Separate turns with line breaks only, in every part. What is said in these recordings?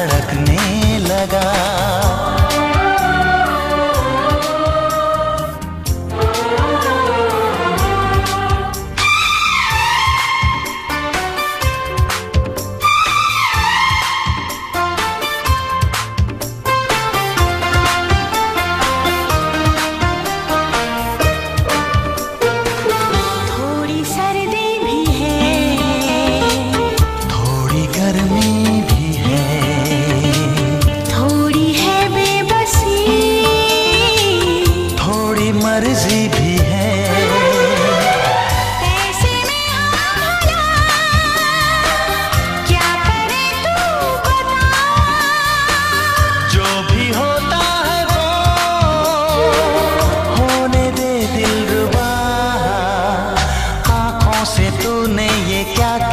धड़कने लगा। तूने ये क्या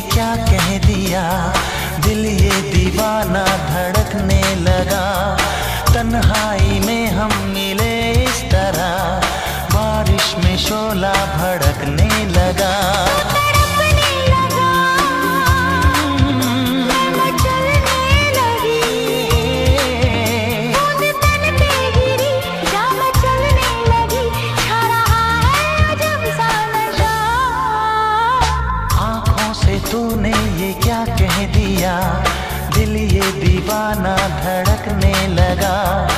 क्या कह दिया? दिल ये दीवाना धड़कने लगा। तन्हाई में हम दिया। दिल ये दीवाना धड़कने लगा।